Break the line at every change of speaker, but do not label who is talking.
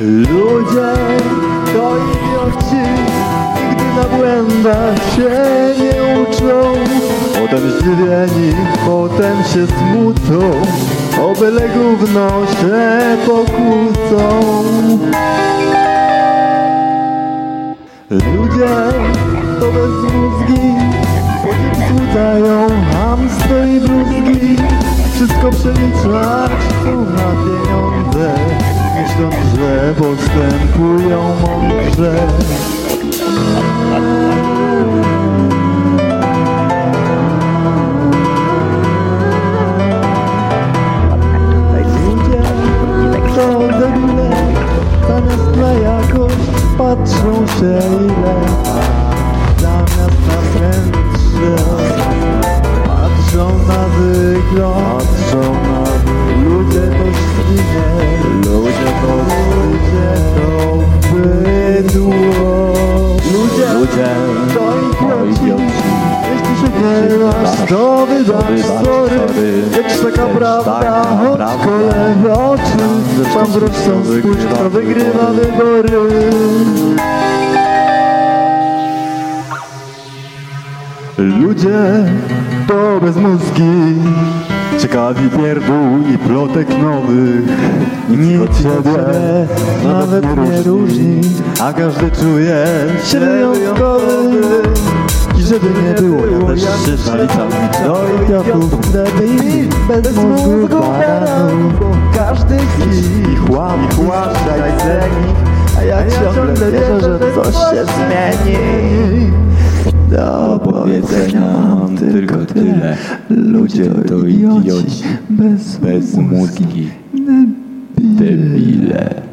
Ludzie to idioci, nigdy na błędach się nie uczą. Potem zdziwieni, potem się smucą, o gówno się pokłócą. Ludzie to bez mózgi, potem słuchają hamstwo i bluzgi. Wszystko przeliczać na że postępują mądrze. Patrzą się ile, zamiast na prędsze patrzą na wygląd. Ludzie to bydło. Ludzie, ludzie to idioci. Jeśli się masz, to wybacz, sorry. Lecz taka prawda, choć kole oczy. Tam zresztą spójrz, kto wygrywa wybory. Ludzie to bez mózgi Ciekawi pierdół i plotek nowych Nikt ciebie nawet nie różni. A każdy czuje się wyjątkowy. I żeby nie było, ja też się zaliczam. Do idiotów, debili, bez mózgu baranów Bo każdy z nich łam, chłaszcza i ceni A ja ciągle wierzę, że coś się zmieni. do powiedzenia mam tylko tyle. Ludzie to idioci Bez,
Bez mózgi, debile.